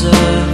deserve